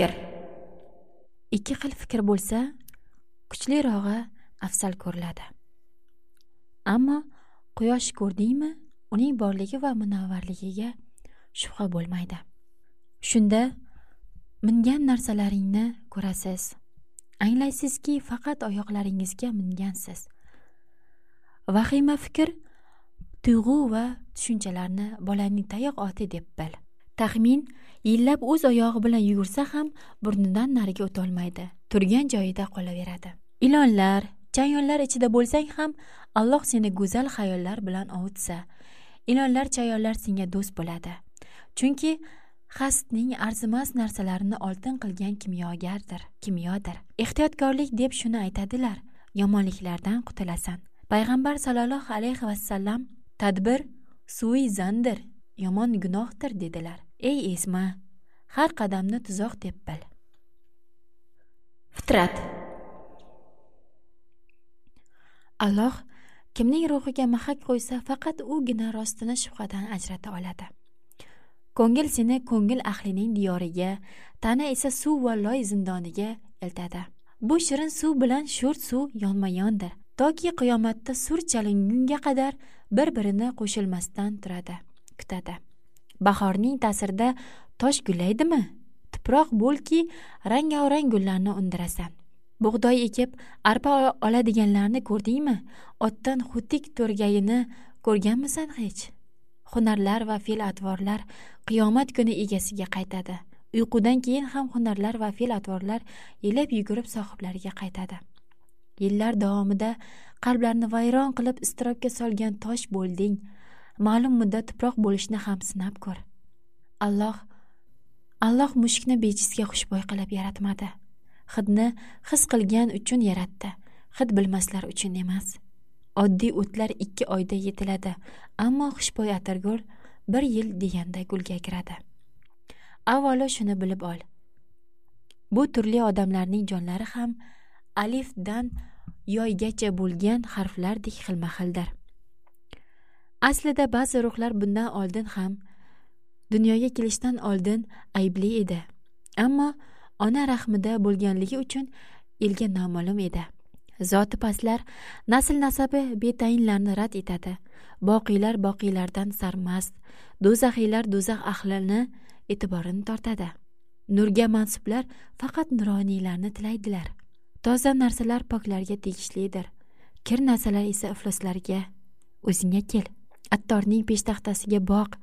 fikr. Ikki xil fikr bo'lsa kuchlirog'i afzal ko'riladi. Ammo quyosh ko'rdingmi uning borligi va munavvarligiga shubha bo'lmaydi. Shunda mingan narsalaringni ko'rasiz. Anglaysizki faqat oyoqlaringizga mingansiz. Vahima fikr tuyg'u va tushunchalarni bolaning tayoq oti deb bil. Taxmin yillab o'z oyog'i bilan yugursa ham burnidan nariga o'tolmaydi turgan joyida qolaveradi. Ilonlar chayonlar ichida bo'lsang ham alloh seni go'zal xayollar bilan ovutsa ilonlar chayonlar senga do'st bo'ladi. Chunki hasdning arzimas narsalarini oltin qilgan kimyogardir kimyodir. Ehtiyotkorlik deb shuni aytadilar yomonliklardan qutulasan. Payg'ambar sollallohu alayhi vasallam tadbir sui zandir yomon gunohdir dedilar. Ey esma har qadamni tuzoq deb bil. Fitrat. Alloh kimning ruhiga mahak qo'ysa faqat ugina rostini shubhadan ajrata oladi. Ko'ngil seni ko'ngil ahlining diyoriga tana esa suv va loy zindoniga eltadi bu shirin suv bilan sho'r suv yonma yondir toki qiyomatda sur chalingunga qadar bir birini qo'shilmasdan turadi kutadi bahorning ta'sirida tosh gullaydimi tuproq bo'lki rangavrang gullarni undirasan. Bug'doy ekib arpa oladiganlarni ko'rdingmi? Otdan xutik to'rgayini ko'rganmisan hech? Hunarlar va fe'l atvorlar qiyomat kuni egasiga qaytadi. Uyqudan keyin ham hunarlar va fe'l atvorlar yelab yugurib sohiblariga qaytadi. Yillar davomida qalblarni vayron qilib iztirobga solgan tosh bo'lding. Ma'lum muddat tuproq bo'lishni ham sinab ko'r. Alloh alloh mushukni bejizga xushbo'y qilib yaratmadi. Hidni his qilgan uchun yaratdi. Hid bilmaslar uchun emas. Oddiy o'tlar ikki oyda yetiladi ammo xushbo'y atirgul bir yil deganda gulga kiradi. Avvalo shuni bilib ol. Bu turli odamlarning jonlari ham alifdan yoygacha bo'lgan harflardek xilma xildir aslida ba'zi ruhlar bundan oldin ham dunyoga kelishdan oldin aybli edi. Ammo ona rahmida bo'lganligi uchun elga noma'lum edi. Zoti pastlar nasl nasabi betayinlarni rad etadi. Boqiylar boqiylardan sarmast do'zaxiylar do'zax ahlini e'tiborini tortadi. Nurga mansublar faqat nuroniylarni tilaydilar. Toza narsalar poklarga tegishlidir. Kir narsalar esa ifloslarga o'zingga kel. Attorning peshtaxtasiga boq.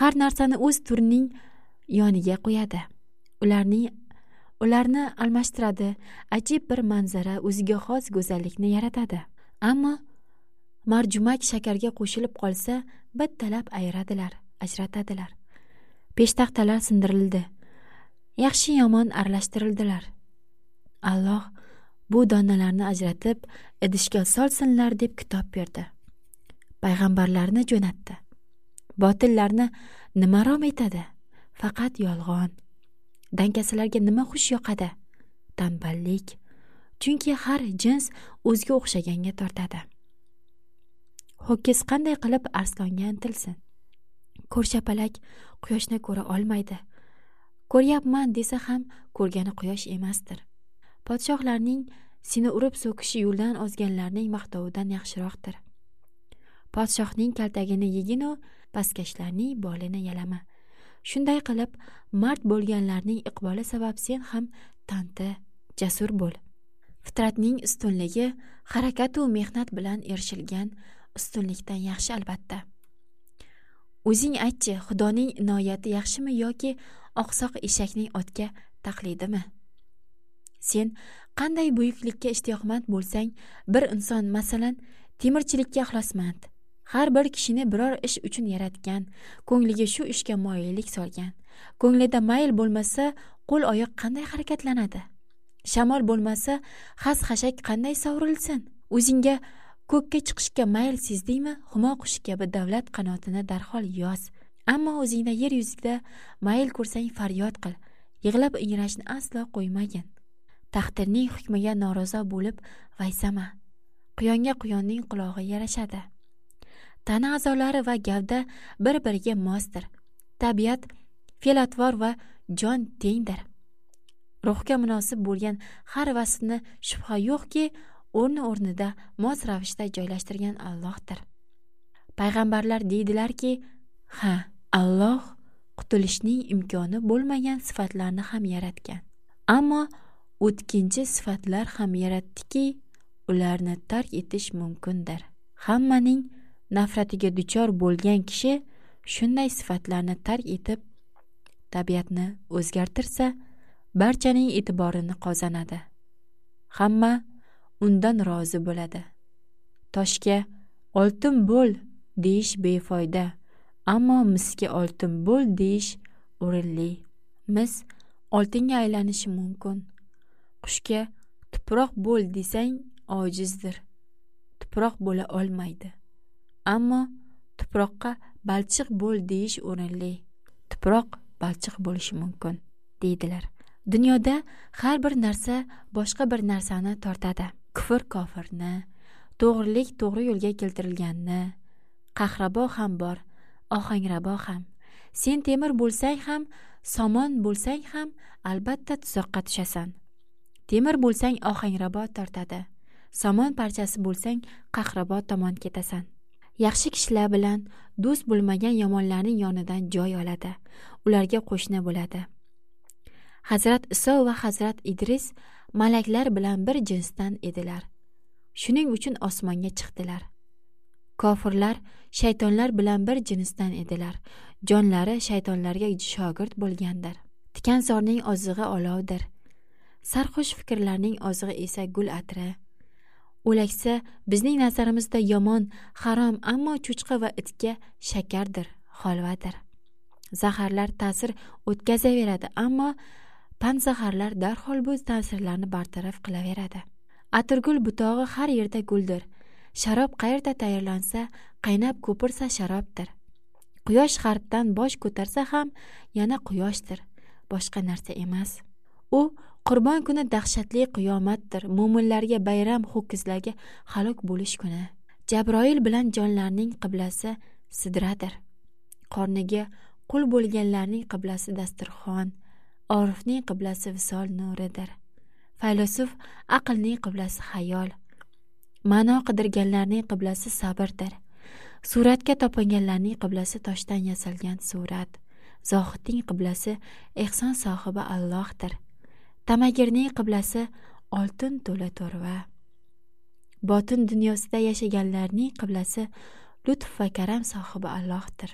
Har narsani o'z turining yoniga qo'yadi. Ularning ularni almashtiradi. Ajib bir manzara o'ziga xos go'zallikni yaratadi. Ammo marjumak shakarga qo'shilib qolsa bittalab ayiradilar ajratadilar. Peshtaxtalar sindirildi. Yaxshi yomon aralashtirildilar. Alloh bu donalarni ajratib idishga solsinlar deb kitob berdi. Payg'ambarlarni jo'natdi. Botillarni nima rom etadi? Faqat yolg'on. Dangasalarga nima xush yoqadi? Tanballik. Chunki har jins o'ziga o'xshaganga tortadi. Ho'kiz qanday qilib arslonga intilsin? Ko'rshapalak quyoshni ko'ra olmaydi. Ko'ryapman desa ham ko'rgani quyosh emasdir. Podshohlarning seni urib so'kishi yo'ldan ozganlarning maqtovidan yaxshiroqdir. Podshohning kaltagini yeginu pastkashlarning bolini yalama. Shunday qilib mard bo'lganlarning iqboli sabab sen ham tanti jasur bo'l. Fitratning ustunligi harakatu mehnat bilan erishilgan ustunlikdan yaxshi albatta. O'zing aytchi xudoning inoyati yaxshimi yoki oqsoq eshakning otga taqlidimi? Sen qanday buyuklikka ishtiyoqmand bo'lsang bir inson masalan temirchilikka ixlosmand har bir kishini biror ish uchun yaratgan ko'ngliga shu ishga moyillik solgan. Ko'nglida mayl bo'lmasa qo'l oyoq qanday harakatlanadi? Shamol bo'lmasa xas xashak qanday sovrilsin? O'zingga ko'kka chiqishga mayl sezdingmi? Humo qushi kabi davlat qanotini darhol yoz. Ammo o'zingda yer yuzida mayl ko'rsang faryod qil. Yig'lab ingrashni aslo qo'ymagin. Taqdirning hukmiga norozi bo'lib vaysama. Quyonga quyonning qulog'i yarashadi. Tana a'zolari va gavda bir biriga mosdir. Tabiat fe'l atvor va jon tengdir. Ruhga munosib bo'lgan har vasfni shubha yo'qki o'rni o'rnida mos ravishda joylashtirgan allohdir. Payg'ambarlar deydilarki ha alloh qutulishning imkoni bo'lmagan sifatlarni ham yaratgan. Ammo o'tkinchi sifatlar ham yaratdiki ularni tark etish mumkindir. Hammaning nafratiga duchor bo'lgan kishi shunday sifatlarni tark etib tabiatni o'zgartirsa barchaning e'tiborini qozonadi. Hamma undan rozi bo'ladi. Toshga oltin bo'l deyish befoyda ammo misga oltin bo'l deyish o'rinli. Mis oltinga aylanishi mumkin. Qushga tuproq bo'l desang ojizdir. Tuproq bo'la olmaydi. Ammo tuproqqa balchiq bo'l deyish o'rinli. Tuproq balchiq bo'lishi mumkin deydilar. Dunyoda har bir narsa boshqa bir narsani tortadi. Kufr kofirni to'g'rilik to'g'ri yo'lga keltirilganni qahrabo ham bor ohangrabo ham. Sen temir bo'lsang ham somon bo'lsang ham albatta tuzoqqa tushasan. Temir bo'lsang ohangrabo tortadi somon parchasi bo'lsang qahrabo tomon ketasan. Yaxshi kishilar bilan do'st bo'lmagan yomonlarning yonidan joy oladi. Ularga qo'shni bo'ladi. Hazrat iso va hazrat idris malaklar bilan bir jinsdan edilar. Shuning uchun osmonga chiqdilar. Kofirlar shaytonlar bilan bir jinsdan edilar. Jonlari shaytonlarga shogird bo'lgandir. Tikanzorning ozig'i olovdir. Sarxush fikrlarning ozig'i esa gul atri. O'laksa bizning nazarimizda yomon harom ammo cho'chqa va itga shakardir holvadir. Zaharlar ta'sir o'tkazaveradi ammo zaharlar darhol bu ta'sirlarni bartaraf qilaveradi. Atirgul butog'i har yerda guldir. Sharob qayerda tayyorlansa qaynab ko'pirsa sharobdir. Quyosh g'arbdan bosh ko'tarsa ham yana quyoshdir. Boshqa narsa emas. U qurbon kuni dahshatli qiyomatdir. Mo'minlarga bayram ho'kizlarga halok bo'lish kuni. Jabroil bilan jonlarning qiblasi sidradir. Qorniga qul bo'lganlarning qiblasi dasturxon. Orifning qiblasi visol nuridir. Faylasuf aqlning qiblasi xayol ma'no qidirganlarning qiblasi sabrdir. Suratga topinganlarning qiblasi toshdan yasalgan surat. Zohidning qiblasi ehson sohibi allohdir. Tamagirning qiblasi oltin to'la to'rva botin dunyosida yashaganlarning qiblasi lutf va karam sohibi allohdir.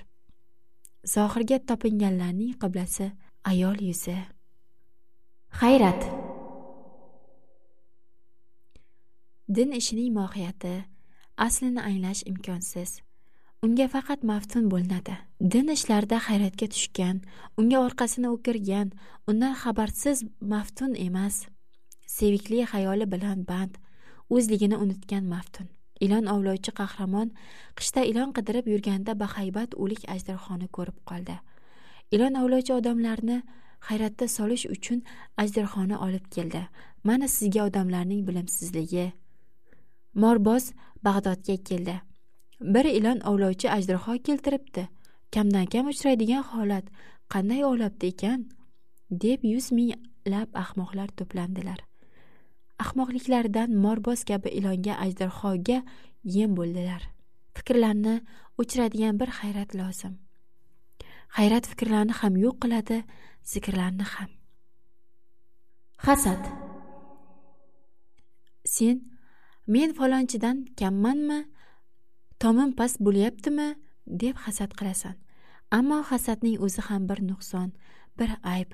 Zohirga topinganlarning qiblasi ayol yuzi. Hayrat. Din ishining mohiyati aslini anglash imkonsiz. Unga faqat maftun bo'linadi. Din ishlarida hayratga tushgan unga orqasini o'kirgan undan xabarsiz maftun emas sevikli xayoli bilan band o'zligini unutgan maftun. Ilon ovlovchi qahramon qishda ilon qidirib yurganda bahaybat o'lik ajdarhoni ko'rib qoldi. Ilon ovlovchi odamlarni hayratda solish uchun ajdarhoni olib keldi. Mana sizga odamlarning bilimsizligi. Morboz bag'dodga keldi. Bir ilon ovlovchi ajdarho keltiribdi. Kamdan kam uchraydigan holat. Qanday ovlabdi ekan? deb yuz minglab ahmoqlar to'plandilar. Ahmoqliklaridan morboz kabi ilonga ajdarhoga yem bo'ldilar. Fikrlarni o'chiradigan bir hayrat lozim. Hayrat fikrlarni ham yo'q qiladi zikrlarni ham. Hasad. Sen men falonchidan kammanmi? Tomim past bo'lyaptimi? deb hasad qilasan. Ammo hasadning o'zi ham bir nuqson bir ayb.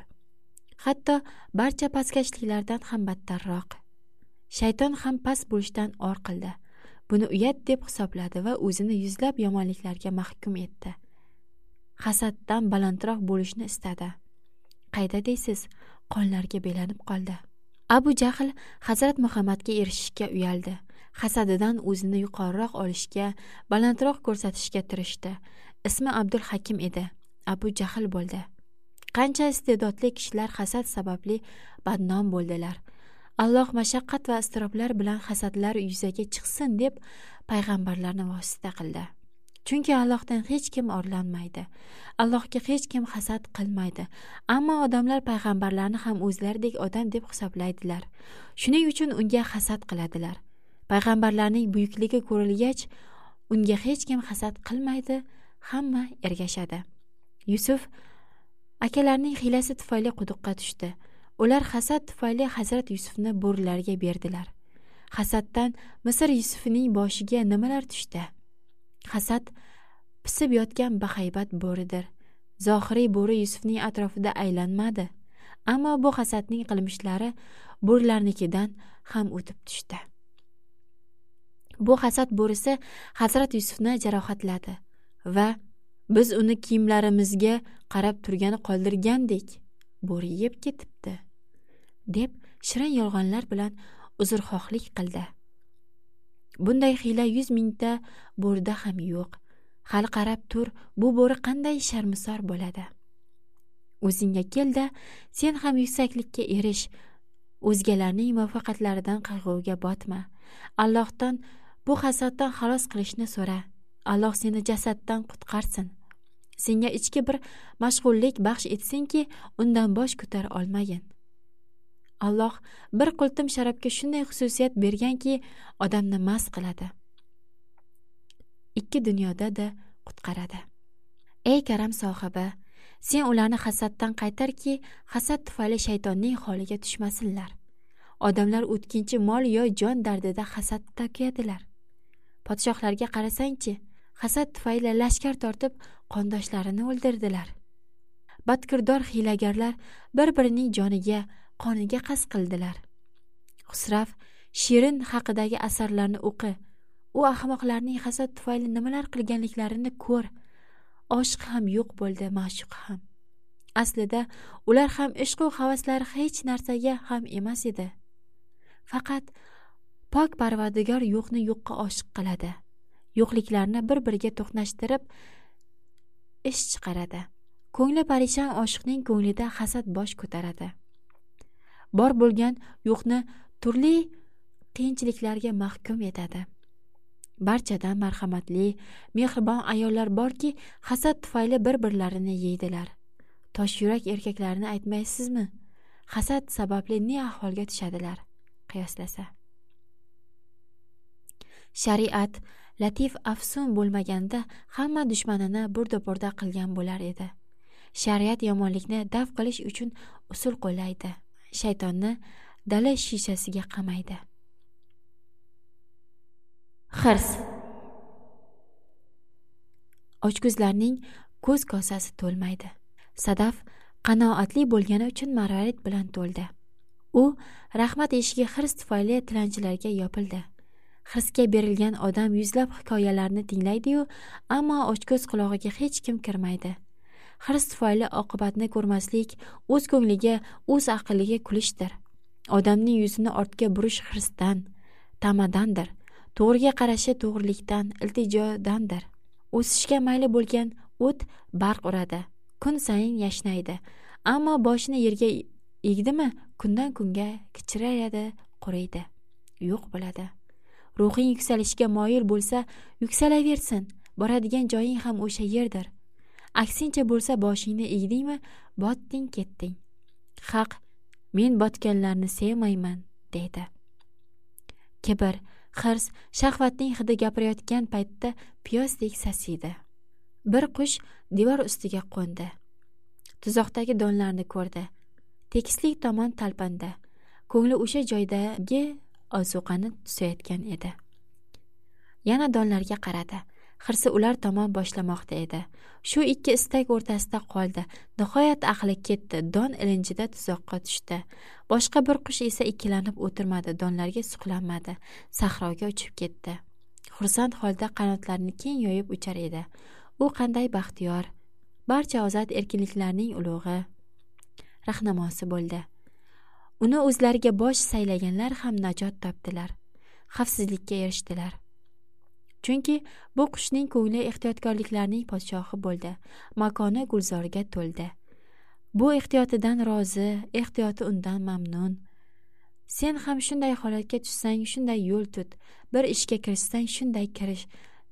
Hatto barcha pastkashliklardan ham battarroq. Shayton ham past bo'lishdan or qildi. Buni uyat deb hisobladi va o'zini yuzlab yomonliklarga mahkum etdi. Hasaddan balandroq bo'lishni istadi. Qayda deysiz? Qonlarga belanib qoldi. Abu jahl hazrat muhammadga erishishga uyaldi. Hasadidan o'zini yuqoriroq olishga balandroq ko'rsatishga tirishdi. Ismi abdul hakim edi. Abu jahl bo'ldi. Qancha iste'dodli kishilar hasad sababli badnom bo'ldilar. Alloh mashaqqat va iztiroblar bilan hasadlar yuzaga chiqsin deb payg'ambarlarni vosita qildi. Chunki allohdan hech kim orlanmaydi. Allohga hech kim hasad qilmaydi. Ammo odamlar payg'ambarlarni ham o'zlaridek odam deb hisoblaydilar. Shuning uchun unga hasad qiladilar. Payg'ambarlarning buyukligi ko'rilgach unga hech kim hasad qilmaydi hamma ergashadi. Yusuf akalarining hiylasi tufayli quduqqa tushdi. Ular hasad tufayli hazrat yusufni bo'rilarga berdilar. Hasaddan misr yusufining boshiga nimalar tushdi? Hasad pisib yotgan bahaybat bo'ridir. Zohiriy bo'ri yusufning atrofida aylanmadi. Ammo bu hasadning qilmishlari bo'rilarnikidan ham o'tib tushdi. Bu hasad bo'risi hazrat yusufni jarohatladi va biz uni kiyimlarimizga qarab turgani qoldirgandik bo'ri yeb ketibdi deb shirin yolg'onlar bilan uzrxohlik qildi. Bunday hiyla yuz mingta bo'rida ham yo'q. Hali qarab tur bu bo'ri qanday sharmisor bo'ladi? O'zingga kelda sen ham yuksaklikka erish o'zgalarning muvaffaqiyatlaridan qayg'uga botma. Allohdan bu hasaddan xalos qilishni so'ra alloh seni jasaddan qutqarsin. Senga ichki bir mashg'ullik baxsh etsinki undan bosh ko'tara olmagin. Alloh bir qultum sharobga shunday xususiyat berganki odamni mast qiladi. Ikki dunyoda da qutqaradi. Ey karam sohibi sen ularni hasaddan qaytarki hasad tufayli shaytonning holiga tushmasinlar. Odamlar o'tkinchi mol yo jon dardida hasadda kuyadilar podshohlarga qarasangchi hasad tufayli lashkar tortib qondoshlarini o'ldirdilar. Badkirdor hiylagarlar bir birining joniga qoniga qasd qildilar. Husrav shirin haqidagi asarlarni o'qi. U ahmoqlarning hasad tufayli nimalar qilganliklarini ko'r. Oshiq ham yo'q bo'ldi ma'shuq ham. Aslida ular ham ishqu havaslari hech narsaga ham emas edi. Faqat pok parvardigor yo'qni yo'qqa oshiq qiladi. Yo'qliklarni bir biriga to'qnashtirib ish chiqaradi. Ko'ngli parishon oshiqning ko'nglida hasad bosh ko'taradi. Bor bo'lgan yo'qni turli qiyinchiliklarga mahkum etadi. Barchadan marhamatli mehribon ayollar borki hasad tufayli bir birlarini yeydilar. Tosh yurak erkaklarni aytmaysizmi? Hasad sababli ne ahvolga tushadilar? Qiyoslasa. Shariat latif afsun bo'lmaganda hamma dushmanini burda burda qilgan bo'lar edi. Shariat yomonlikni daf qilish uchun usul qo'llaydi. Shaytonni dala shishasiga qamaydi. Hirs. Ochko'zlarning ko'z kosasi to'lmaydi. Sadaf qanoatli bo'lgani uchun marvarid bilan to'ldi. U rahmat eshigi hirs tufayli tilanchilarga yopildi. Hirsga berilgan odam yuzlab hikoyalarni tinglaydiyu ammo ochko'z qulog'iga hech kim kirmaydi. Hirs tufayli oqibatni ko'rmaslik o'z ko'ngliga o'z aqliga kulishdir. Odamning yuzini ortga burish hirsdan tamadandir. To'g'riga qarashi to'g'rilikdan iltijodandir. O'sishga mayli bo'lgan o't barq uradi kun sayin yashnaydi. Ammo boshini yerga egdimi kundan kunga kichrayadi quriydi. Yo'q bo'ladi. Ruhing yuksalishga moyil bo'lsa yuksalaversin. Boradigan joying ham o'sha yerdir. Aksincha bo'lsa boshingni egdingmi botding ketding. Haq men botganlarni sevmayman deydi. Kibr hirs shahvatning hidi gapirayotgan paytda piyozdek sasiydi. Bir qush devor ustiga qo'ndi. Tuzoqdagi donlarni ko'rdi. Tekislik tomon talpandi ko'ngli o'sha joydagi ozuqani tusayotgan edi. Yana donlarga qaradi. Hirsi ular tomon boshlamoqda edi. Shu ikki istak o'rtasida qoldi. Nihoyat aqli ketdi. Don ilinjida tuzoqqa tushdi. Boshqa bir qush esa ikkilanib o'tirmadi. Donlarga suqlanmadi. Sahroga uchib ketdi. Xursand holda qanotlarini keng yoyib uchar edi. U qanday baxtiyor? Barcha ozod erkinliklarning ulug'i. Rahnamosi bo'ldi. Uni o'zlariga bosh saylaganlar ham najot topdilar xavfsizlikka erishdilar. Chunki bu qushning ko'ngli ehtiyotkorliklarning podshohi bo'ldi makoni gulzorga to'ldi. Bu ehtiyotidan rozi ehtiyoti undan mamnun. Sen ham shunday holatga tushsang shunday yo'l tut bir ishga kirishsang shunday kirish.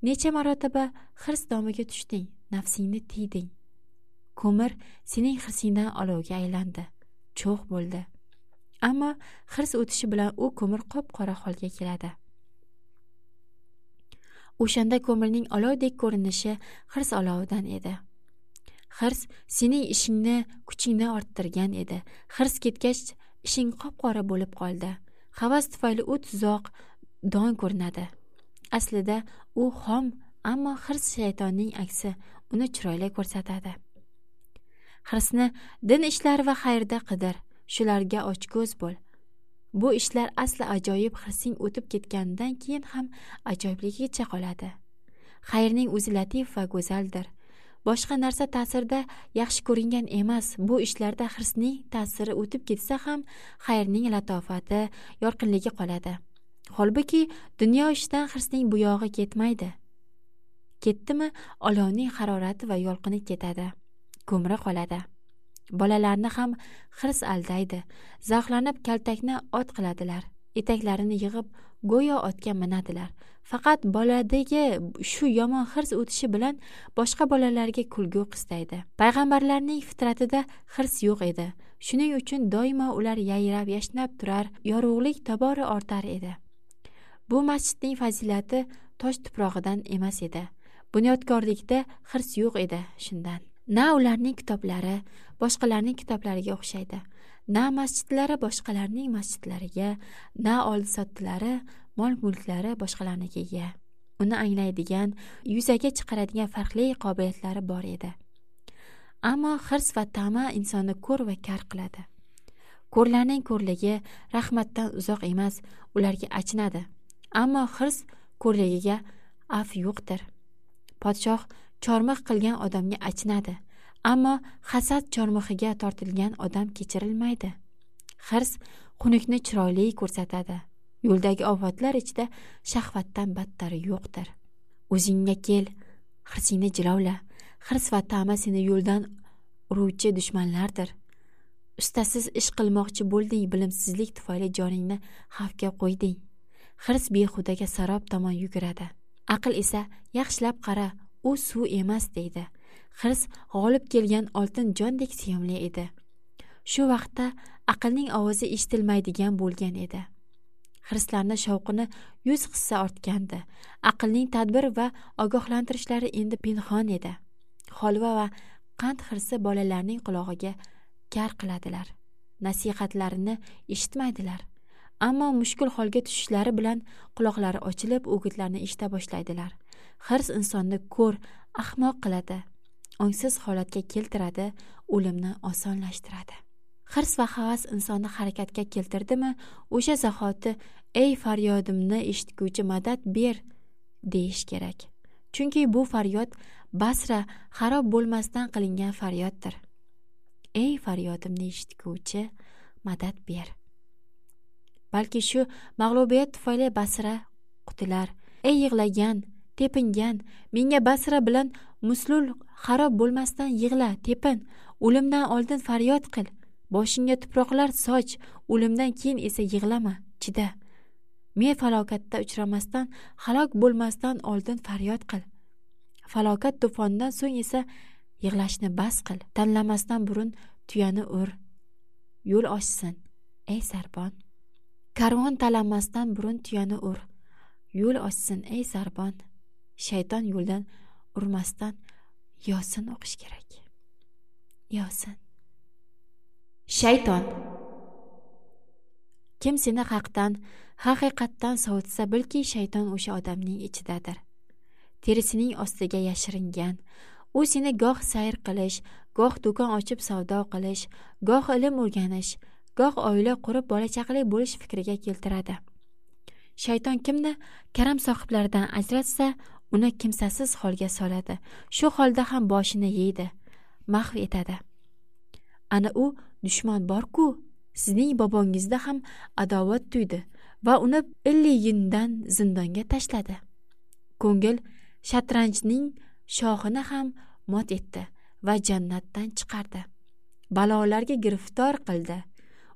Necha marotaba hirs domiga tushding nafsingni tiyding. Ko'mir sening hirsingdan olovga aylandi. Cho'g' bo'ldi. Ammo hirs o'tishi bilan u ko'mir qop qora holga keladi. O'shanda ko'mirning olovdek ko'rinishi hirs olovidan edi. Hirs sening ishingni kuchingni orttirgan edi. Hirs ketgach ishing qop qora bo'lib qoldi. Havas tufayli u tuzoq don ko'rinadi. Aslida u xom ammo hirs shaytonning aksi uni chiroyli ko'rsatadi. Hirsni din ishlari va xayrda qidir. Shularga ochko'z bo'l. Bu ishlar asli ajoyib hirsing o'tib ketganidan keyin ham ajoyibligicha qoladi. Xayrning o'zi latif va go'zaldir. Boshqa narsa ta'sirida yaxshi ko'ringan emas bu ishlarda hirsning ta'siri o'tib ketsa ham xayrning latofati yorqinligi qoladi. Holbuki dunyo ishidan hirsning buyog'i ketmaydi. Ketdimi olovning harorati va yolqini ketadi. Ko'mri qoladi. Bolalarni ham hirs aldaydi. Zavqlanib kaltakni ot qiladilar. Etaklarini yig'ib go'yo otga minadilar. Faqat boladagi shu yomon hirs o'tishi bilan boshqa bolalarga kulgu qistaydi. Payg'ambarlarning fitratida hirs yo'q edi. Shuning uchun doimo ular yayrab yashnab turar yorug'lik tobora ortar edi. Bu masjidning fazilati tosh tuprog'idan emas edi. Bunyodkorlikda hirs yo'q edi shundan. Na ularning kitoblari boshqalarning kitoblariga o'xshaydi. Na masjidlari boshqalarning masjidlariga na oldi sotdilari mol mulklari boshqalarnikiga uni anglaydigan yuzaga chiqaradigan farqli qobiliyatlari bor edi. Ammo hirs va tama insonni ko'r va kar qiladi. Ko'rlarning ko'rligi rahmatdan uzoq emas ularga achinadi. Ammo hirs ko'rligiga af yo'qdir. Podshoh chormiq qilgan odamga achinadi. Ammo hasad chormixiga tortilgan odam kechirilmaydi. Hirs xunukni chiroyli ko'rsatadi. Yo'ldagi ofatlar ichida shahvatdan battari yo'qdir. O'zingga kel hirsingni jilovla. Hirs va tama seni yo'ldan uruvchi dushmanlardir. Ustasiz ish qilmoqchi bo'lding bilimsizlik tufayli joningni xavfga qo'yding. Hirs behudaga sarob tomon yuguradi. Aql esa yaxshilab qara u suv emas deydi. Hirs g'olib kelgan oltin jondek sevimli edi. Shu vaqtda aqlning ovozi eshitilmaydigan bo'lgan edi. Hirslarni shovqini yuz hissa ortgandi. Aqlning tadbir va ogohlantirishlari endi pinhon edi. Holva va qand hirsi bolalarning qulog'iga kar qiladilar. Nasihatlarini eshitmaydilar. Ammo mushkul holga tushishlari bilan quloqlari ochilib o'gitlarni eshita boshlaydilar. Hirs insonni ko'r ahmoq qiladi. Ongsiz holatga keltiradi o'limni osonlashtiradi. Hirs va havas insonni harakatga keltirdimi? O'sha zahoti ey faryodimni eshitguvchi madad ber! deyish kerak. Chunki bu faryod basra xarob bo'lmasdan qilingan faryoddir. Ey faryodimni eshitguvchi madad ber! Balki shu mag'lubiyat tufayli basra qutular ey yig'lagan tepingan menga basra bilan muslul xarob bo'lmasdan yig'la tepin. O'limdan oldin faryod qil. Boshingga tuproqlar soch. O'limdan keyin esa yig'lama chida. Men falokatda uchramasdan halok bo'lmasdan oldin faryod qil. Falokat to'fonidan so'ng esa yig'lashni bas qil. Tanlamasdan burun tuyani ur. Yo'l ochsin ey sarbon. Karvon talanmasdan burun tuyani ur. Yo'l ochsin ey sarbon. Shayton yo'ldan urmasdan yosin o'qish kerak. Yosin. Shayton. Kim seni haqdan haqiqatdan sovutsa bilki shayton o'sha odamning ichidadir. Terisining ostiga yashiringan. U seni goh sayr qilish goh do'kon ochib savdo qilish goh ilm o'rganish goh oila qurib bola chaqali bo'lish fikriga keltiradi. Shayton kimni karam sohiblaridan ajratsa uni kimsasiz holga soladi. Shu holda ham boshini yeydi. Mahv etadi. Ana u dushman borku sizning bobongizda ham adovat tuydi va uni illiyindan zindonga tashladi. Ko'ngil shatranjning shoxini ham mot etdi va jannatdan chiqardi. Balolarga giriftor qildi.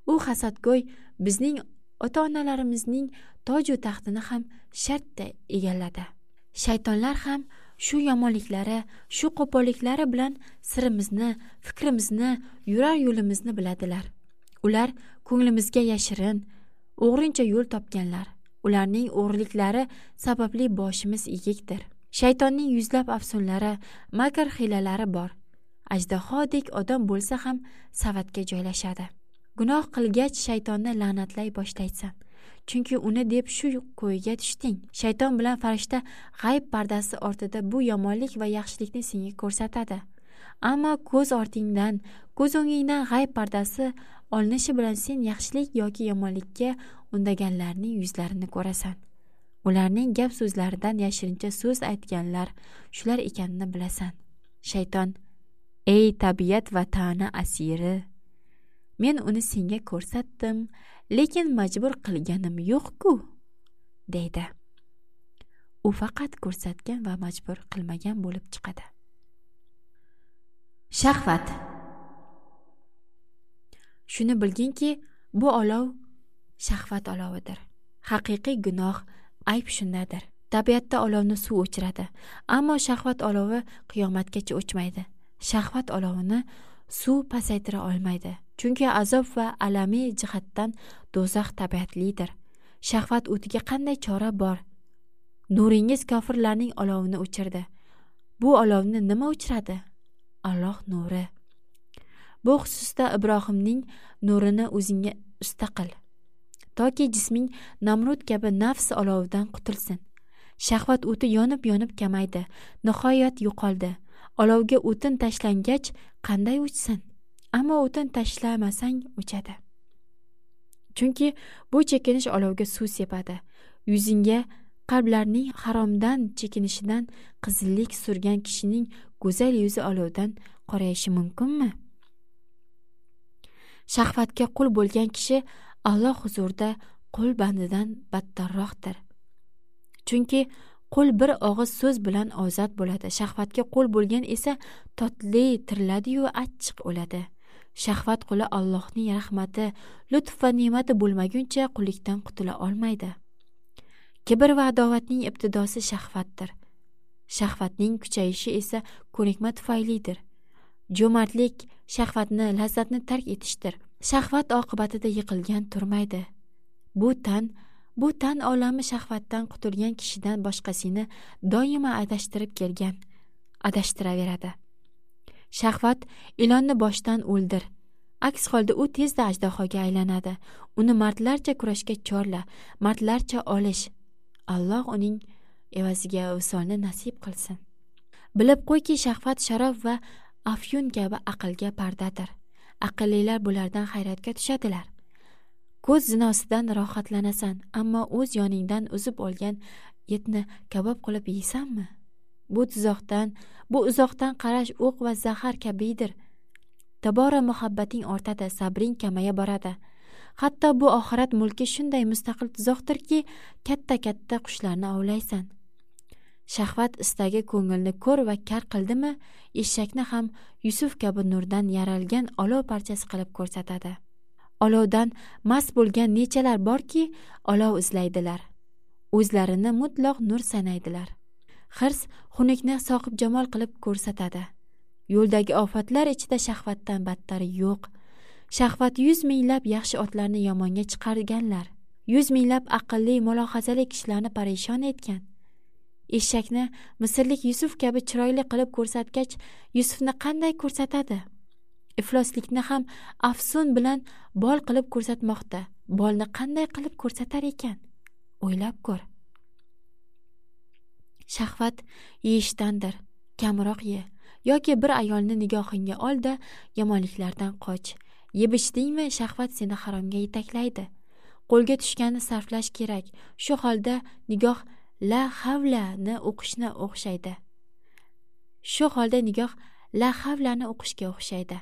U hasadgo'y bizning ota onalarimizning toju taxtini ham shartta egalladi. Shaytonlar ham shu yomonliklari shu qo'polliklari bilan sirimizni fikrimizni yurar yo'limizni biladilar. Ular ko'nglimizga yashirin o'g'rincha yo'l topganlar. Ularning o'g'riliklari sababli boshimiz egikdir. Shaytonning yuzlab afsunlari makr hiylalari bor. Ajdahodek odam bo'lsa ham savatga joylashadi. Gunoh qilgach shaytonni la'natlay boshlaysan. Chunki uni deb shu ko'yga tushding. Shayton bilan farishta g'ayb pardasi ortida bu yomonlik va yaxshilikni senga ko'rsatadi. Ammo ko'z ortingdan ko'z o'ngingdan g'ayb pardasi olinishi bilan sen yaxshilik yoki yomonlikka undaganlarning yuzlarini ko'rasan. Ularning gap so'zlaridan yashirincha so'z aytganlar shular ekanini bilasan. Shayton ey tabiat va ta'na asiri men uni senga ko'rsatdim lekin majbur qilganim yo'q-ku deydi. U faqat ko'rsatgan va majbur qilmagan bo'lib chiqadi. Shahvat. Shuni bilginki bu olov shahvat olovidir. Haqiqiy gunoh ayb shundadir. Tabiatda olovni suv o'chiradi ammo shahvat olovi qiyomatgacha o'chmaydi. Shahvat olovini suv pasaytira olmaydi. Chunki azob va alamiy jihatdan do'zax tabiatlidir. Shahvat o'tiga qanday chora bor? Nuringiz kofirlarning olovini o'chirdi. Bu olovni nima o'chiradi? Alloh nuri. Bu xususda ibrohimning nurini o'zingga usta qil. Toki jisming namrud kabi nafs olovidan qutulsin. Shahvat o'ti yonib yonib kamaydi. Nihoyat yo'qoldi. Olovga o'tin tashlangach qanday o'chsin? Ammo o'tin tashlamasang o'chadi. Chunki bu chekinish olovga suv sepadi. Yuzingga qalblarning haromdan chekinishidan qizillik surgan kishining go'zal yuzi olovdan qorayishi mumkinmi? Shahvatga qul bo'lgan kishi alloh huzurida qul bandidan battarroqdir. Chunki qo'l bir og'iz so'z bilan ozod bo'ladi. Shahvatga qo'l bo'lgan esa totli tiriladiyu achchiq o'ladi. Shahvat quli allohning rahmati lutf va ne'mati bo'lmaguncha qullikdan qutula olmaydi. Kibr va adovatning ibtidosi shahvatdir. Shahvatning kuchayishi esa ko'nikma tufaylidir. Jo'mardlik shahvatni lazzatni tark etishdir. Shahvat oqibatida yiqilgan turmaydi. Bu tan bu tan olami shahvatdan qutulgan kishidan boshqasini doimo adashtirib kelgan adashtiraveradi. Shahvat ilonni boshdan o'ldir. Aks holda u tezda ajdahoga aylanadi. Uni mardlarcha kurashga chorla mardlarcha olish. Alloh uning evaziga visolni nasib qilsin. Bilib qo'yki shahvat sharof va afyun kabi aqlga pardadir. Aqllilar bulardan hayratga tushadilar. Ko'z zinosidan rohatlanasan ammo o'z yoningdan uzib olgan etni kabob qilib yeysanmi bu tuzoqdan bu uzoqdan qarash o'q va zahar kabidir. Tobora muhabbating ortadi sabring kamaya boradi. Hatto bu oxirat mulki shunday mustaqil tuzoqdirki katta katta qushlarni ovlaysan. Shahvat istagi ko'ngilni ko'r va kar qildimi eshakni ham yusuf kabi nurdan yaralgan olov parchasi qilib ko'rsatadi. Olovdan mast bo'lgan nechalar borki olov izlaydilar. O'zlarini mutloq nur sanaydilar. Hirs xunukni sohibjamol qilib ko'rsatadi. Yo'ldagi ofatlar ichida shahvatdan battari yo'q. Shahvat yuz minglab yaxshi otlarni yomonga chiqarganlar. Yuz minglab aqlli mulohazali kishilarni parishon etgan. Eshakni misrlik yusuf kabi chiroyli qilib ko'rsatgach yusufni qanday ko'rsatadi? Ifloslikni ham afsun bilan bol qilib ko'rsatmoqda. Bolni qanday qilib ko'rsatar ekan? O'ylab ko'r. Shahvat yeyishdandir. Kamroq ye. Yoki bir ayolni nigohingga olda yomonliklardan qoch. Yeb ichdingmi shahvat seni haromga yetaklaydi. Qo'lga tushganni sarflash kerak. Shu holda nigoh la havlani o'qishni o'xshaydi. Shu holda nigoh la havlani o'qishga o'xshaydi.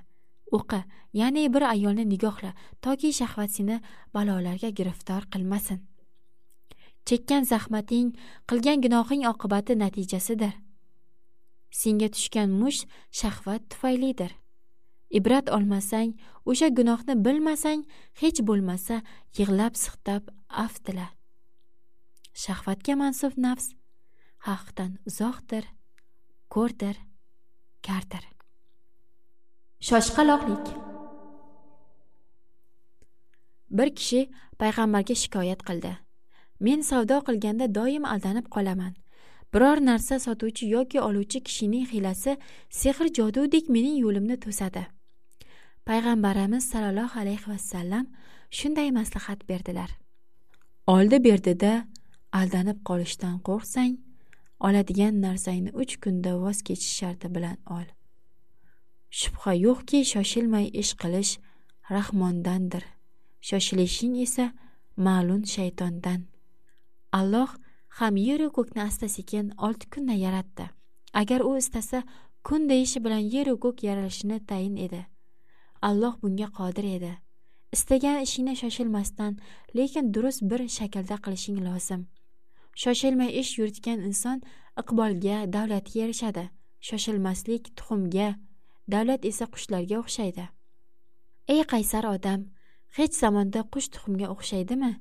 O'qi ya'ni bir ayolni nigohla toki shahvat seni balolarga giriftor qilmasin. Chekkan zahmating qilgan gunohing oqibati natijasidir. Senga tushgan mush shahvat tufaylidir. Ibrat olmasang o'sha gunohni bilmasang hech bo'lmasa yig'lab siqtab af tila. Shahvatga mansub nafs haqdan uzoqdir ko'rdir kardir. Shoshqaloqlik. Bir kishi payg'ambarga shikoyat qildi. Men savdo qilganda doim aldanib qolaman. Biror narsa sotuvchi yoki oluvchi kishining hiylasi sehr jodudek mening yo'limni to'sadi. Payg'ambarimiz sollallohu alayhi vasallam shunday maslahat berdilar. Oldi berdida aldanib qolishdan qo'rqsang oladigan narsangni uch kunda voz kechish sharti bilan ol. Shubha yo'qki shoshilmay ish qilish rahmondandir. Shoshilishing esa ma'lum shaytondan. Alloh ham yeru ko'kni asta sekin olti kunda yaratdi. Agar u istasa kun deyishi bilan yeru ko'k yaralishini tayin edi. Alloh bunga qodir edi. Istagan ishingni shoshilmasdan lekin durust bir shaklda qilishing lozim. Shoshilmay ish yuritgan inson iqbolga davlatga erishadi. Shoshilmaslik tuxumga davlat esa qushlarga o'xshaydi. Ey qaysar odam hech zamonda qush tuxumga o'xshaydimi?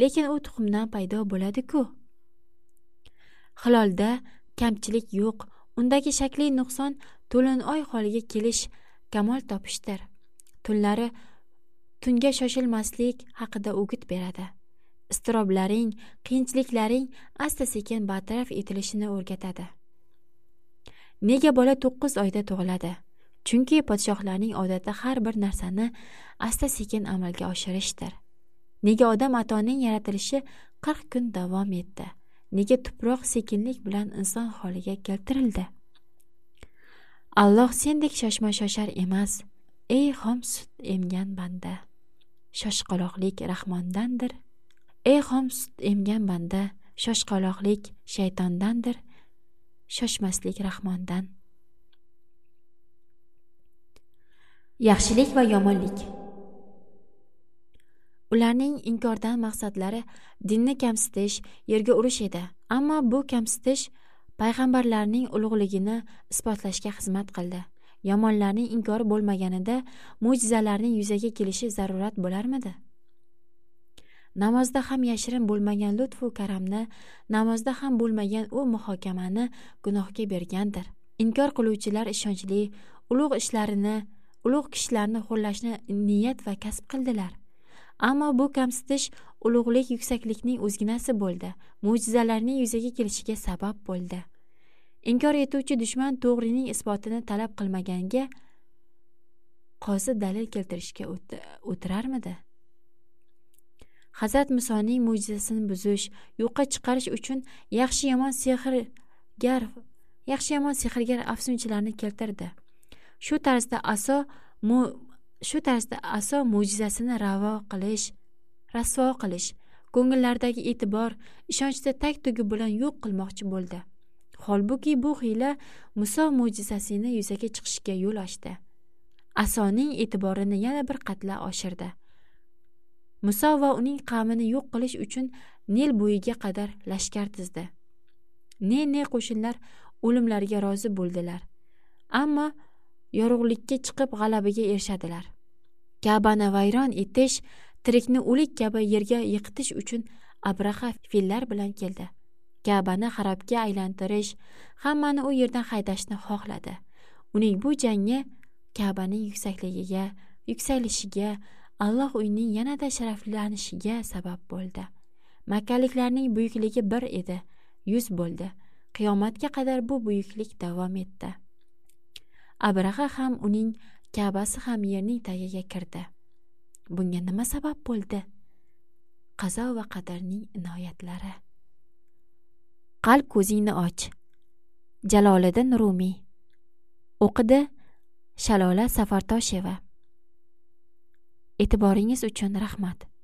Lekin u tuxumdan paydo bo'ladi-ku. Hilolda kamchilik yo'q undagi shakli nuqson to'lin oy holiga kelish kamol topishdir. Tunlari tunga shoshilmaslik haqida o'git beradi. Iztiroblaring qiyinchiliklaring asta sekin bartaraf etilishini o'rgatadi. Nega bola to'qqiz oyda tug'iladi? Chunki podshohlarning odati har bir narsani asta sekin amalga oshirishdir. Nega odam atoning yaratilishi qirq kun davom etdi? Nega tuproq sekinlik bilan inson holiga keltirildi? Alloh sendek shoshma shoshar emas ey xom sut emgan banda. Shoshqaloqlik rahmondandir. Ey xom sut emgan banda shoshqaloqlik shaytondandir. Shoshmaslik rahmondan. Yaxshilik va yomonlik. Ularning inkordan maqsadlari dinni kamsitish yerga urish edi. Ammo bu kamsitish payg'ambarlarning ulug'ligini isbotlashga xizmat qildi. Yomonlarning inkori bo'lmaganida mo'jizalarning yuzaga kelishi zarurat bo'larmidi? Namozda ham yashirin bo'lmagan lutfu karamni namozda ham bo'lmagan u muhokamani gunohga bergandir. Inkor qiluvchilar ishonchli ulug' ishlarini ulug' kishilarni xo'llashni niyat va kasb qildilar. Ammo bu kamsitish ulug'lik yuksaklikning o'zginasi bo'ldi mo'jizalarning yuzaga kelishiga sabab bo'ldi. Inkor etuvchi dushman to'g'rining isbotini talab qilmaganga qozi dalil keltirishga o'tirarmidi? Hazrat musoning mo'jizasini buzish yo'qqa chiqarish uchun yaxshi yomon sehrgar yaxshi yomon sehrgar afsunchilarni keltirdi. Shu tarzda aso shu tarzda aso mo'jizasini ravo qilish rasvo qilish ko'ngillardagi e'tibor ishonchni tag tugi bilan yo'q qilmoqchi bo'ldi. Holbuki bu hiyla muso mo'jizasini yuzaga chiqishiga yo'l ochdi. Asoning e'tiborini yana bir qatla oshirdi. Muso va uning qavmini yo'q qilish uchun nil bo'yiga qadar lashkar tizdi. Ne ne qo'shinlar o'limlariga rozi bo'ldilar. Ammo yorug'likka chiqib g'alabaga erishadilar. Kabani vayron etish tirikni o'lik kabi yerga yiqitish uchun abraha fillar bilan keldi. Kabani xarobga aylantirish hammani u yerdan haydashni xohladi. Uning bu jangi kabaning yuksakligiga yuksalishiga alloh uyining yanada sharaflanishiga sabab bo'ldi. Makkaliklarning buyukligi bir edi yuz bo'ldi. Qiyomatga qadar bu buyuklik davom etdi. Abraha ham uning kabasi ham yerning tagiga kirdi. Bunga nima sabab bo'ldi? Qazo va qadarning inoyatlari. Qalb ko'zingni och. Jaloliddin rumiy o'qidi shalola safartosheva. E'tiboringiz uchun rahmat.